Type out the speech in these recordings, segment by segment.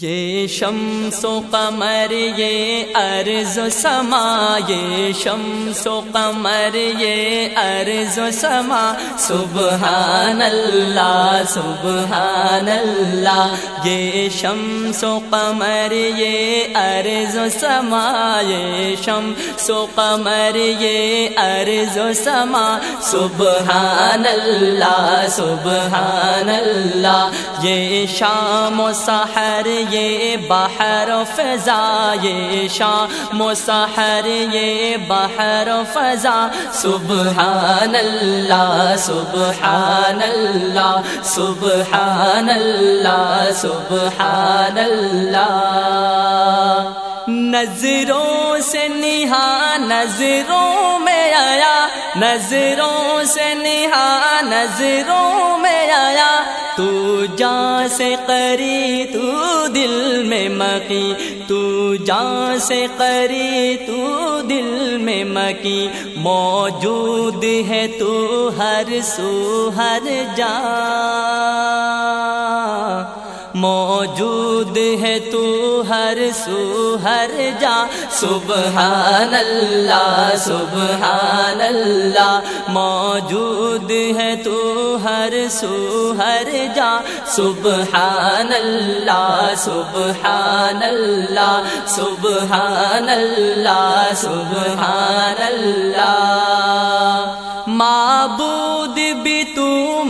یہ شمس و قمر، یہ ارض و سما، یہ شمس و قمر، یہ ارض و سما۔ سبحان اللہ سبحان اللہ یہ شمس و قمر، یہ ارض و سما۔ یہ شمس و قمر، یہ ارض و سما۔ سبحان اللہ سبحان اللہ یہ شام و سحر یہ بحر و فضا، یہ شام و سحر، یہ بحر و فضا۔ سبحان اللہ سبحان اللہ سبحان اللہ سبحان اللہ نظروں سے نہا، نظروں میں آیا، نظروں سے نہا، نظروں میں آیا۔ تو جان سے قری، تو دل میں مکی۔ تو جان سے قری، تو دل میں مکی۔ موجود ہے تو ہر سو، ہر جا۔ موجود ہے تو ہر سو ہر جا سبحان اللہ سبحان اللہ موجود ہے تو ہر سو ہر جا سبحان اللہ سبحان اللہ سبحان اللہ سبحان اللہ معبود بھی تو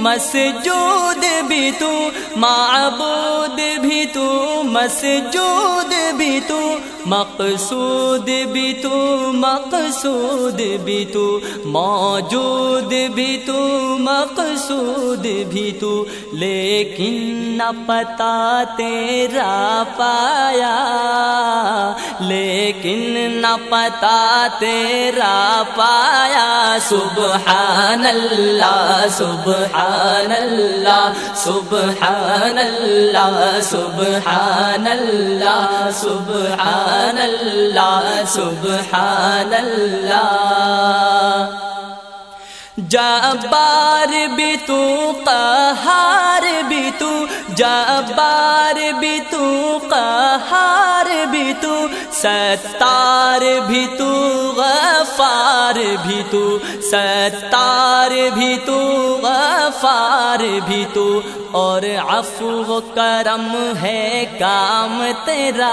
مسجود بھی تو، معبود بھی تو، مسجود بھی تو، مقصود بھی تو، مقصود بھی تو، موجود بھی تو، مقصود بھی تو، لیکن نہ پتا تیرا پایا، لیکن نہ پتا تیرا پایا، سبحان اللہ، سبحان اللہ سبحان اللہ سبحان اللہ سبحان اللہ سبحان اللہ جبار بھی تو، قہار بھی تو، جبار بھی تو، قہار بھی تو ستار بھی تو غفار بھی تو ستار بھی تو غفار بھی تو اور عفو کرم ہے کام تیرا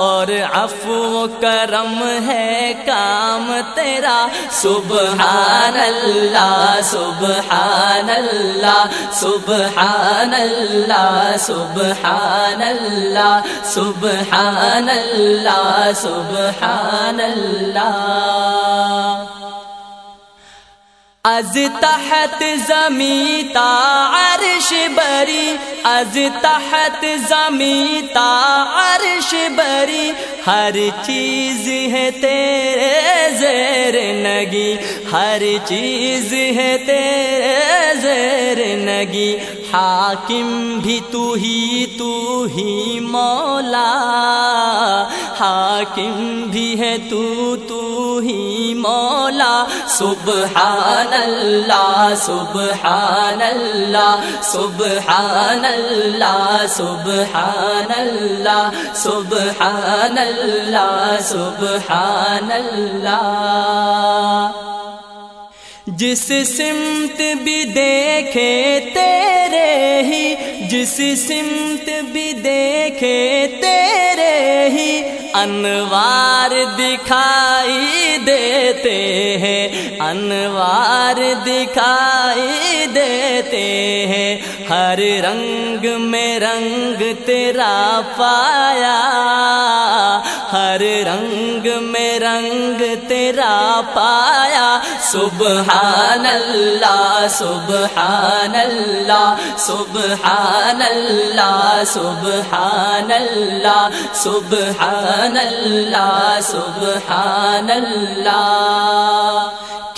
اور عفو کرم ہے کام تیرا سبحان اللہ سبحان اللہ سبحان اللہ سبحان اللہ سبحان اللہ سبحان اللہ از تحت زمین تا عرش بری، از تحت زمین تا عرش بری، ہر چیز ہے تیرے زیر نگی، ہر چیز ہے تیرے زیر نگی۔ حاکم بھی تو ہی تو ہی مولا حاکم بھی ہے تو تو ہی مولا۔ سبحان اللہ سبحان اللہ سبحان اللہ سبحان اللہ سبحان اللہ سبحان اللہ جس سمت بھی دیکھے تیرے ہی، جس سمت انوار دکھائی دیتے ہیں انوار دکھائی دیتے ہیں۔ ہر رنگ میں رنگ تیرا پایا۔ ہر رنگ میں رنگ تیرا پایا۔ سبحان اللہ سبحان اللہ سبحان اللہ سبحان اللہ سبحان اللہ سبحان اللہ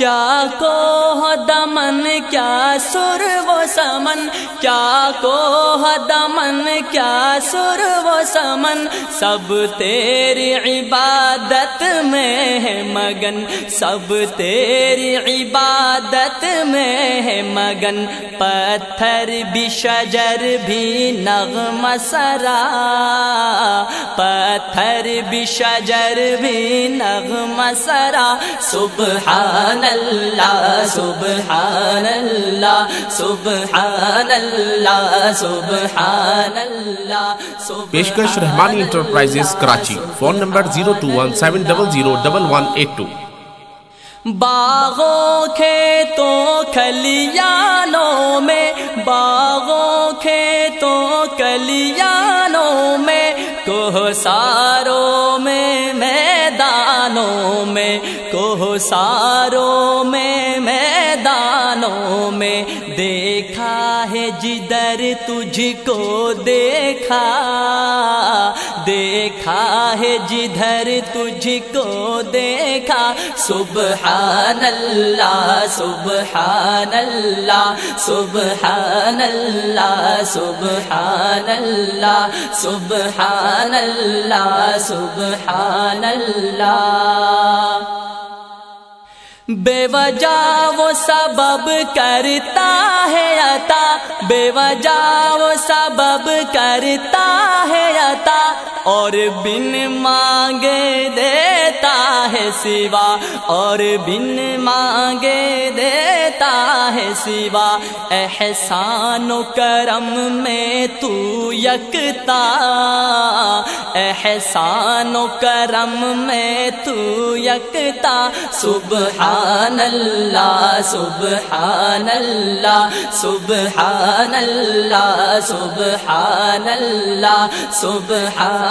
کیا کو دمن، کیا سر و سمن؟ کیا کو دمن، کیا سر و سمن؟ سب تیری عبادت میں ہے مگن۔ سب تیری عبادت میں ہے مگن۔ پتھر بھی شجر، بھی نغم سرا۔ پتھر بھی شجر، بھی نغم سرا۔ سبحان اللہ سبحان اللہ سبحان اللہ سبحان اللہ پیشکش Rehmani enterprises Karachi. Phone number zero two one seven double zero double one eight two. باغوں کھیتوں کھلیانوں میں باغوں کھیتوں کلیانوں میں کوہ ساروں میں میدانوں میں کوہ ساروں میں میدانوں میں دیکھا ہے جدھر تجھ کو دیکھا۔ دیکھا ہے جدھر تجھ کو دیکھا سبحان اللہ سبحان اللہ سبحان اللہ سبحان اللہ سبحان اللہ سبحان اللہ بے وجہ وہ سبب کرتا ہے عطا بے وجہ وہ سبب کرتا ہے عطا اور بن مانگے دیتا ہے سوا، اور بن مانگے دیتا ہے سوا۔ احسان و کرم میں تو یکتا، احسان و کرم میں تو یکتا۔ سبحان اللہ سبحان اللہ سبحان اللہ سبحان اللہ سبحان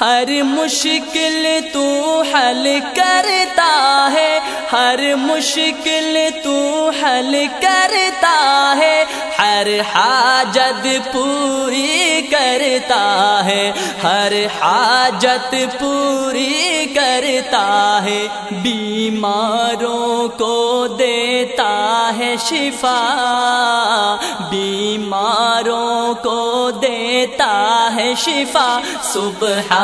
ہر مشکل تو حل کرتا ہے، ہر مشکل تو حل کرتا ہے، ہر حاجت پوری کرتا ہے، ہر حاجت پوری کرتا ہے، بیماروں کو دیتا ہے شفا، بیماروں کو دیتا ہے شفا، صبح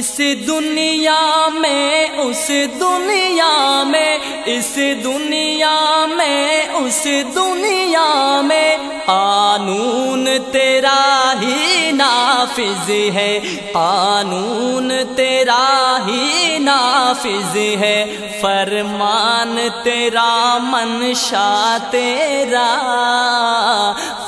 اس دنیا میں، اس دنیا میں، اس دنیا میں، اس دنیا میں قانون تیرا ہی نافذ ہے، قانون تیرا ہی نافذ ہے، فرمان تیرا منشا تیرا۔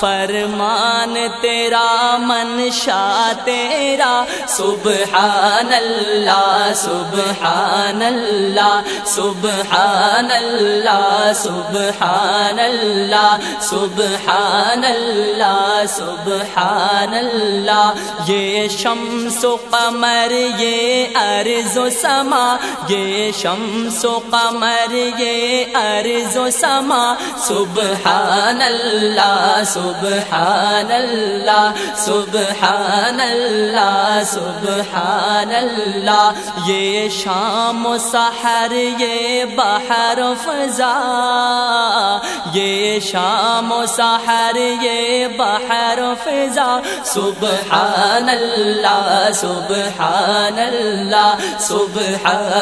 فرمان تیرا منشا تیرا۔ سبحان اللہ سبحان اللہ سبحان اللہ سبحان اللہ سبحان اللہ سبحان اللہ یہ شمس و قمر، یہ ارض و سما یہ شمس و قمر، یہ ارض و سما۔ سبحان اللہ سبحان اللہ سبحان اللہ سبحان اللہ یہ شام و سحر، یہ بحر و فضا۔ یہ شام و سحر، یہ بحر و فضا۔ سبحان اللہ سبحان اللہ سبحان